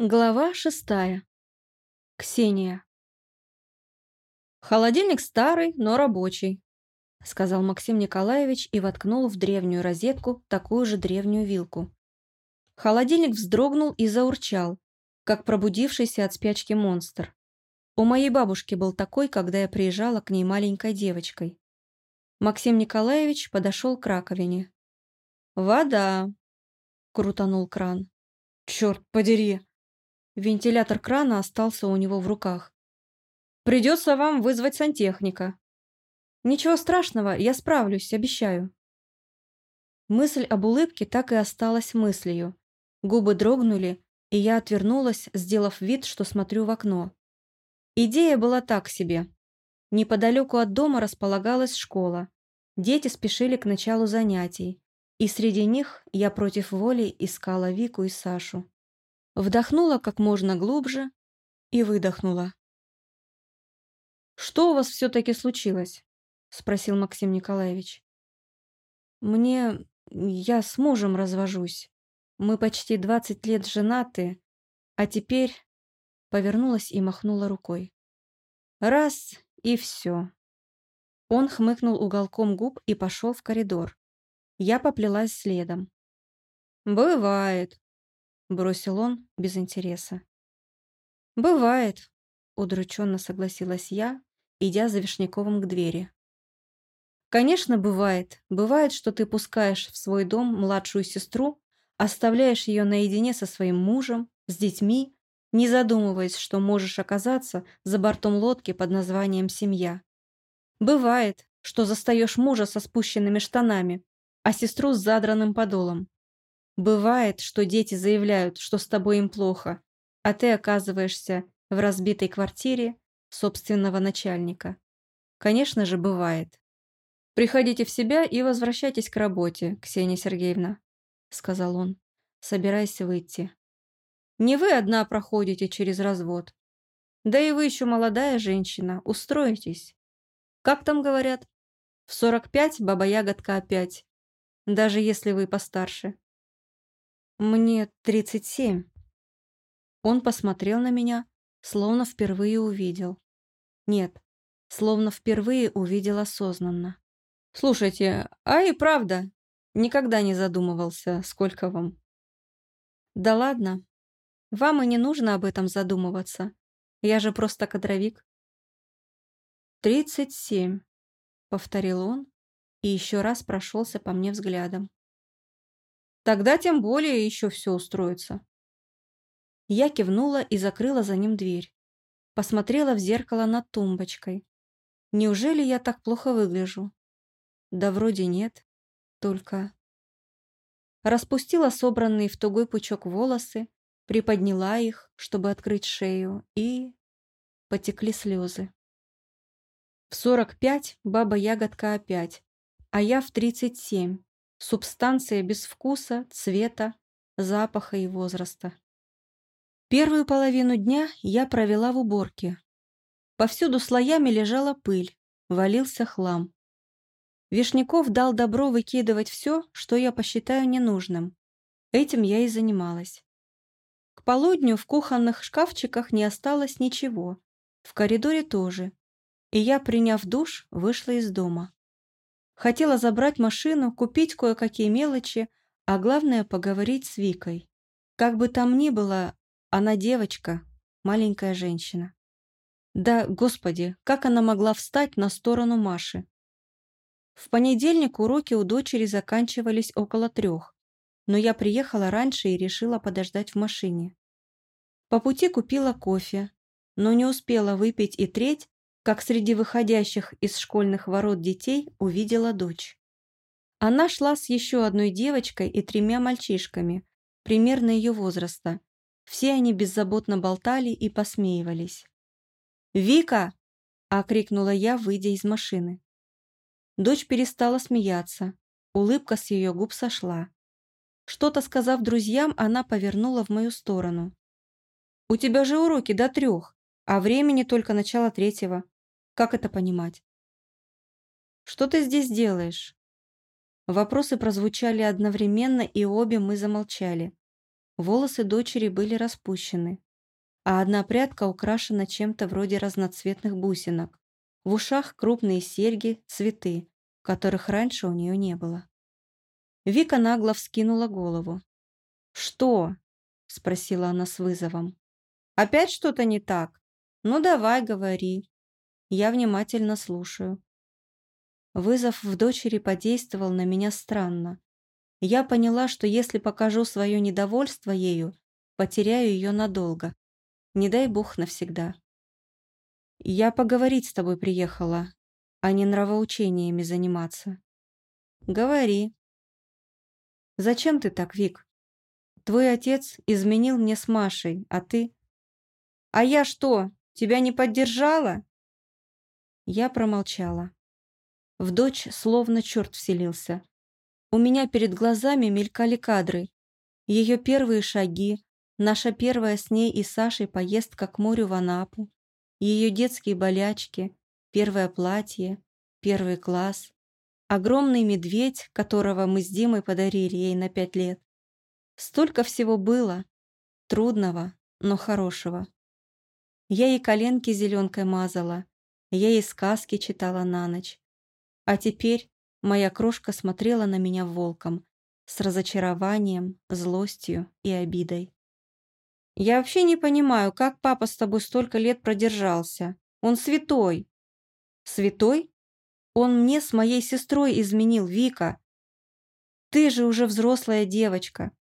Глава шестая. Ксения. «Холодильник старый, но рабочий», — сказал Максим Николаевич и воткнул в древнюю розетку такую же древнюю вилку. Холодильник вздрогнул и заурчал, как пробудившийся от спячки монстр. У моей бабушки был такой, когда я приезжала к ней маленькой девочкой. Максим Николаевич подошел к раковине. «Вода», — крутанул кран. «Черт подери!» Вентилятор крана остался у него в руках. «Придется вам вызвать сантехника». «Ничего страшного, я справлюсь, обещаю». Мысль об улыбке так и осталась мыслью. Губы дрогнули, и я отвернулась, сделав вид, что смотрю в окно. Идея была так себе. Неподалеку от дома располагалась школа. Дети спешили к началу занятий, и среди них я против воли искала Вику и Сашу. Вдохнула как можно глубже и выдохнула. «Что у вас все-таки случилось?» – спросил Максим Николаевич. «Мне... я с мужем развожусь. Мы почти двадцать лет женаты, а теперь...» Повернулась и махнула рукой. «Раз и все». Он хмыкнул уголком губ и пошел в коридор. Я поплелась следом. «Бывает», бросил он без интереса. «Бывает», — удрученно согласилась я, идя за Вишняковым к двери. «Конечно, бывает. Бывает, что ты пускаешь в свой дом младшую сестру, оставляешь ее наедине со своим мужем, с детьми, не задумываясь, что можешь оказаться за бортом лодки под названием «семья». Бывает, что застаешь мужа со спущенными штанами, а сестру с задранным подолом. Бывает, что дети заявляют, что с тобой им плохо, а ты оказываешься в разбитой квартире собственного начальника. Конечно же, бывает. «Приходите в себя и возвращайтесь к работе, Ксения Сергеевна», — сказал он, собираясь выйти. «Не вы одна проходите через развод. Да и вы еще молодая женщина, устроитесь. Как там говорят? В сорок пять баба-ягодка опять, даже если вы постарше. «Мне тридцать семь». Он посмотрел на меня, словно впервые увидел. Нет, словно впервые увидел осознанно. «Слушайте, а и правда, никогда не задумывался, сколько вам». «Да ладно, вам и не нужно об этом задумываться. Я же просто кадровик». «Тридцать семь», — повторил он и еще раз прошелся по мне взглядом. Тогда тем более еще все устроится. Я кивнула и закрыла за ним дверь. Посмотрела в зеркало над тумбочкой. Неужели я так плохо выгляжу? Да вроде нет. Только... Распустила собранные в тугой пучок волосы, приподняла их, чтобы открыть шею, и... Потекли слезы. В сорок пять баба-ягодка опять, а я в тридцать семь. Субстанция без вкуса, цвета, запаха и возраста. Первую половину дня я провела в уборке. Повсюду слоями лежала пыль, валился хлам. Вишняков дал добро выкидывать все, что я посчитаю ненужным. Этим я и занималась. К полудню в кухонных шкафчиках не осталось ничего, в коридоре тоже, и я, приняв душ, вышла из дома. Хотела забрать машину, купить кое-какие мелочи, а главное поговорить с Викой. Как бы там ни было, она девочка, маленькая женщина. Да, господи, как она могла встать на сторону Маши? В понедельник уроки у дочери заканчивались около трех, но я приехала раньше и решила подождать в машине. По пути купила кофе, но не успела выпить и треть, как среди выходящих из школьных ворот детей увидела дочь. Она шла с еще одной девочкой и тремя мальчишками, примерно ее возраста. Все они беззаботно болтали и посмеивались. «Вика!» – окрикнула я, выйдя из машины. Дочь перестала смеяться. Улыбка с ее губ сошла. Что-то сказав друзьям, она повернула в мою сторону. «У тебя же уроки до трех, а времени только начало третьего. Как это понимать? «Что ты здесь делаешь?» Вопросы прозвучали одновременно, и обе мы замолчали. Волосы дочери были распущены, а одна прядка украшена чем-то вроде разноцветных бусинок. В ушах крупные серьги, цветы, которых раньше у нее не было. Вика нагло вскинула голову. «Что?» — спросила она с вызовом. «Опять что-то не так? Ну давай, говори. Я внимательно слушаю». Вызов в дочери подействовал на меня странно. Я поняла, что если покажу свое недовольство ею, потеряю ее надолго. Не дай бог навсегда. Я поговорить с тобой приехала, а не нравоучениями заниматься. Говори. Зачем ты так, Вик? Твой отец изменил мне с Машей, а ты... А я что, тебя не поддержала? Я промолчала. В дочь словно черт вселился. У меня перед глазами мелькали кадры. Ее первые шаги, наша первая с ней и Сашей поездка к морю в Анапу, ее детские болячки, первое платье, первый класс, огромный медведь, которого мы с Димой подарили ей на пять лет. Столько всего было, трудного, но хорошего. Я ей коленки зеленкой мазала, я ей сказки читала на ночь. А теперь Моя крошка смотрела на меня волком, с разочарованием, злостью и обидой. «Я вообще не понимаю, как папа с тобой столько лет продержался. Он святой». «Святой? Он мне с моей сестрой изменил, Вика. Ты же уже взрослая девочка.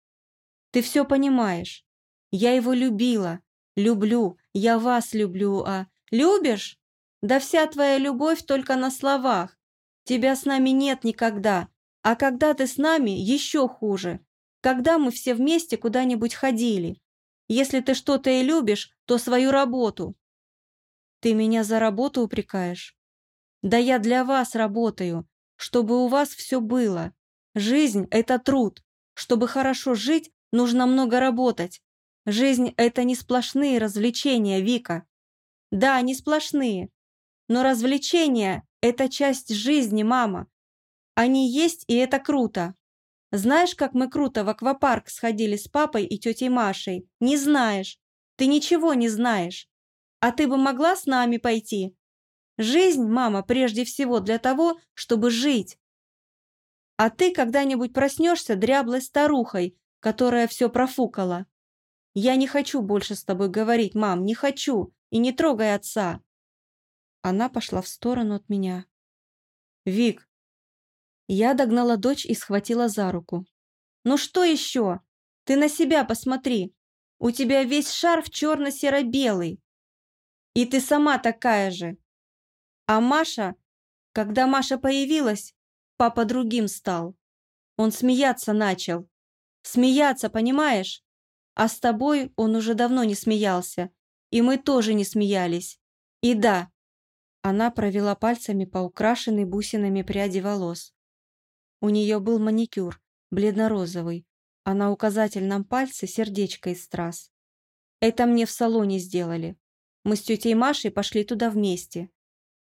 Ты все понимаешь. Я его любила, люблю, я вас люблю, а... Любишь? Да вся твоя любовь только на словах. Тебя с нами нет никогда, а когда ты с нами, еще хуже. Когда мы все вместе куда-нибудь ходили. Если ты что-то и любишь, то свою работу. Ты меня за работу упрекаешь? Да я для вас работаю, чтобы у вас все было. Жизнь – это труд. Чтобы хорошо жить, нужно много работать. Жизнь – это не сплошные развлечения, Вика. Да, не сплошные. Но развлечения это часть жизни, мама. Они есть, и это круто. Знаешь, как мы круто в аквапарк сходили с папой и тетей Машей? Не знаешь. Ты ничего не знаешь. А ты бы могла с нами пойти? Жизнь, мама, прежде всего для того, чтобы жить. А ты когда-нибудь проснешься дряблой старухой, которая все профукала. Я не хочу больше с тобой говорить, мам, не хочу. И не трогай отца. Она пошла в сторону от меня. «Вик!» Я догнала дочь и схватила за руку. «Ну что еще? Ты на себя посмотри. У тебя весь шарф черно-серо-белый. И ты сама такая же. А Маша, когда Маша появилась, папа другим стал. Он смеяться начал. Смеяться, понимаешь? А с тобой он уже давно не смеялся. И мы тоже не смеялись. И да, она провела пальцами по украшенной бусинами пряди волос. У нее был маникюр, бледно-розовый, а на указательном пальце сердечко из страз. Это мне в салоне сделали. Мы с тетей Машей пошли туда вместе.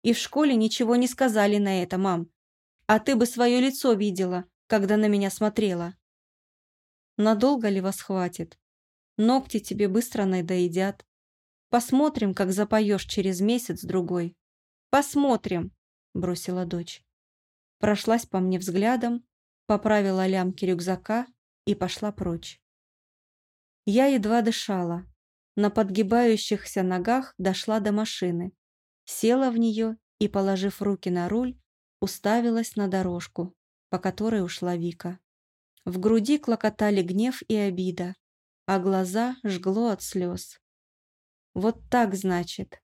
И в школе ничего не сказали на это, мам. А ты бы свое лицо видела, когда на меня смотрела. Надолго ли вас хватит? Ногти тебе быстро надоедят. Посмотрим, как запоешь через месяц-другой. «Посмотрим», – бросила дочь. Прошлась по мне взглядом, поправила лямки рюкзака и пошла прочь. Я едва дышала. На подгибающихся ногах дошла до машины, села в нее и, положив руки на руль, уставилась на дорожку, по которой ушла Вика. В груди клокотали гнев и обида, а глаза жгло от слез. Вот так, значит.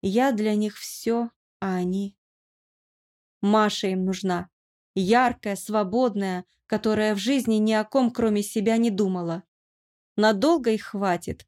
Я для них все, а они... Маша им нужна. Яркая, свободная, которая в жизни ни о ком, кроме себя, не думала. Надолго их хватит.